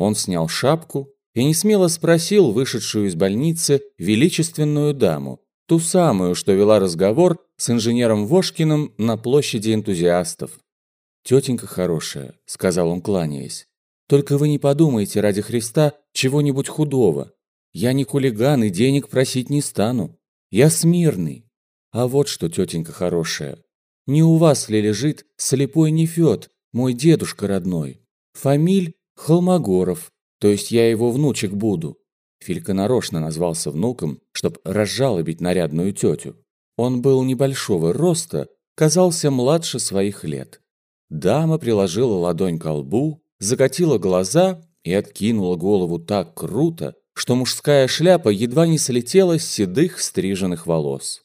Он снял шапку и несмело спросил вышедшую из больницы величественную даму, ту самую, что вела разговор с инженером Вошкиным на площади энтузиастов. «Тетенька хорошая», — сказал он, кланяясь, «только вы не подумайте ради Христа чего-нибудь худого. Я не хулиган и денег просить не стану. Я смирный. А вот что, тетенька хорошая, не у вас ли лежит слепой Нефёд, мой дедушка родной? Фамиль Холмогоров, то есть я его внучек буду. Филька нарочно назвался внуком, чтоб разжалобить нарядную тетю. Он был небольшого роста, казался младше своих лет. Дама приложила ладонь к лбу, закатила глаза и откинула голову так круто, что мужская шляпа едва не слетела с седых стриженных волос.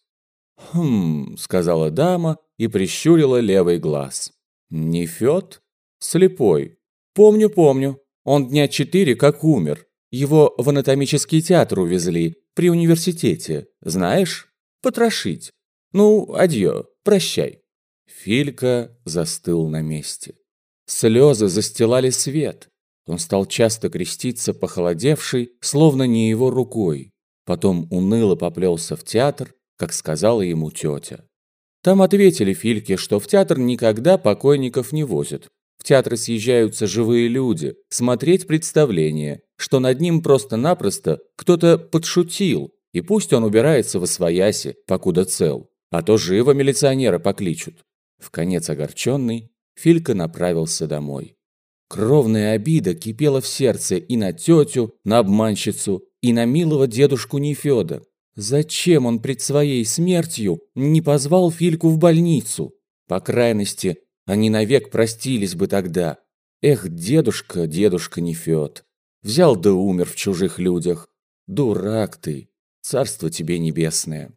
«Хм», — сказала дама и прищурила левый глаз. «Не Фёд? Слепой. Помню, помню. Он дня четыре как умер. Его в анатомический театр увезли при университете. Знаешь? Потрошить. Ну, адьё, прощай». Филька застыл на месте. Слезы застилали свет. Он стал часто креститься похолодевший, словно не его рукой. Потом уныло поплелся в театр, как сказала ему тетя. Там ответили Фильке, что в театр никогда покойников не возят. В театр съезжаются живые люди, смотреть представление, что над ним просто-напросто кто-то подшутил, и пусть он убирается во свояси, покуда цел, а то живо милиционера покличут. В конец огорченный, Филька направился домой. Кровная обида кипела в сердце и на тетю, на обманщицу, и на милого дедушку Нефёда. Зачем он пред своей смертью не позвал Фильку в больницу? По крайности, они навек простились бы тогда. Эх, дедушка, дедушка Нефёд. Взял да умер в чужих людях. Дурак ты, царство тебе небесное.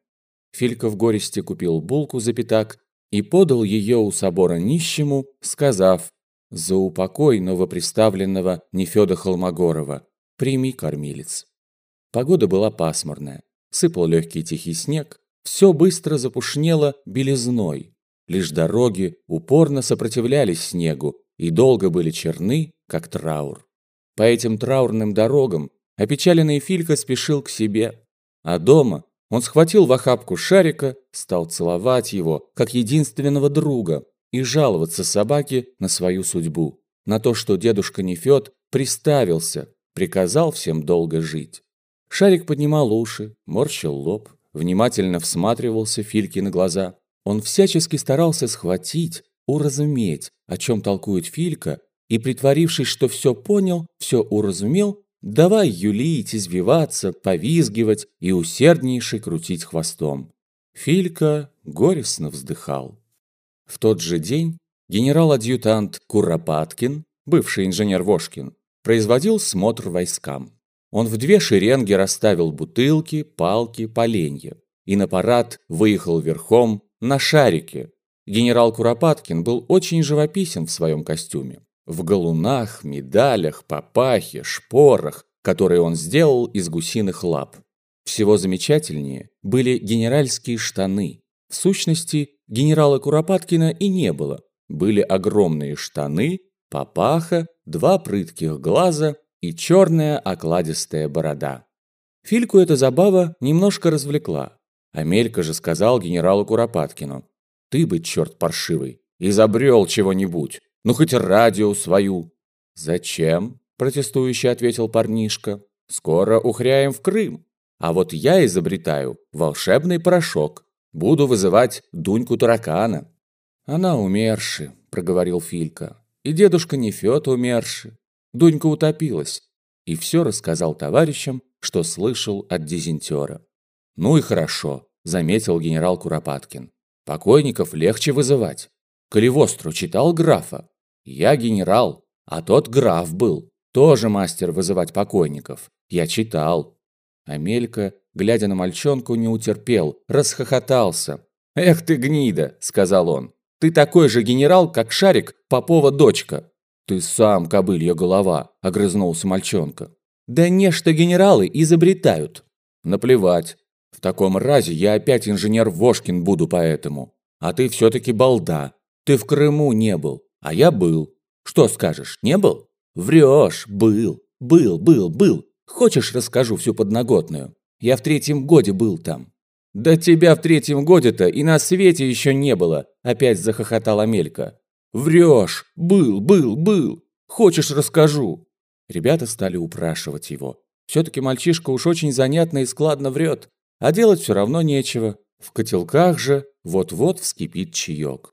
Филька в горести купил булку за пятак и подал ее у собора нищему, сказав «За упокой новоприставленного Нефёда Холмогорова, прими, кормилец». Погода была пасмурная. Сыпал легкий тихий снег, все быстро запушнело белизной. Лишь дороги упорно сопротивлялись снегу и долго были черны, как траур. По этим траурным дорогам опечаленный Филька спешил к себе, а дома он схватил в охапку шарика, стал целовать его, как единственного друга, и жаловаться собаке на свою судьбу, на то, что дедушка Нефёд приставился, приказал всем долго жить. Шарик поднимал уши, морщил лоб, внимательно всматривался Фильке на глаза. Он всячески старался схватить, уразуметь, о чем толкует Филька, и, притворившись, что все понял, все уразумел, давай юлить, извиваться, повизгивать и усерднейше крутить хвостом. Филька горестно вздыхал. В тот же день генерал-адъютант Куропаткин, бывший инженер Вошкин, производил смотр войскам. Он в две шеренги расставил бутылки, палки, поленья. И на парад выехал верхом на шарике. Генерал Куропаткин был очень живописен в своем костюме. В галунах, медалях, папахе, шпорах, которые он сделал из гусиных лап. Всего замечательнее были генеральские штаны. В сущности, генерала Куропаткина и не было. Были огромные штаны, папаха, два прытких глаза и черная окладистая борода. Фильку эта забава немножко развлекла. Амелька же сказал генералу Куропаткину, «Ты бы, черт паршивый, изобрел чего-нибудь, ну хоть радио свою». «Зачем?» – протестующе ответил парнишка. «Скоро ухряем в Крым. А вот я изобретаю волшебный порошок. Буду вызывать Дуньку таракана». «Она умерши», – проговорил Филька. «И дедушка Нефёд умерши. Дунька утопилась. И все рассказал товарищам, что слышал от дизентера. «Ну и хорошо», – заметил генерал Куропаткин. «Покойников легче вызывать. Каливостру читал графа? Я генерал, а тот граф был. Тоже мастер вызывать покойников. Я читал». Амелька, глядя на мальчонку, не утерпел, расхохотался. «Эх ты гнида», – сказал он. «Ты такой же генерал, как Шарик, Попова дочка. «Ты сам, кобылья голова!» – огрызнулся мальчонка. «Да не что генералы изобретают!» «Наплевать. В таком разе я опять инженер Вошкин буду поэтому. А ты все-таки балда. Ты в Крыму не был, а я был. Что скажешь, не был? Врешь, был. «Был, был, был. Хочешь, расскажу всю подноготную? Я в третьем годе был там». «Да тебя в третьем годе-то и на свете еще не было», – опять захохотал Амелька. «Врешь! Был, был, был! Хочешь, расскажу!» Ребята стали упрашивать его. Все-таки мальчишка уж очень занятно и складно врет, а делать все равно нечего. В котелках же вот-вот вскипит чаек.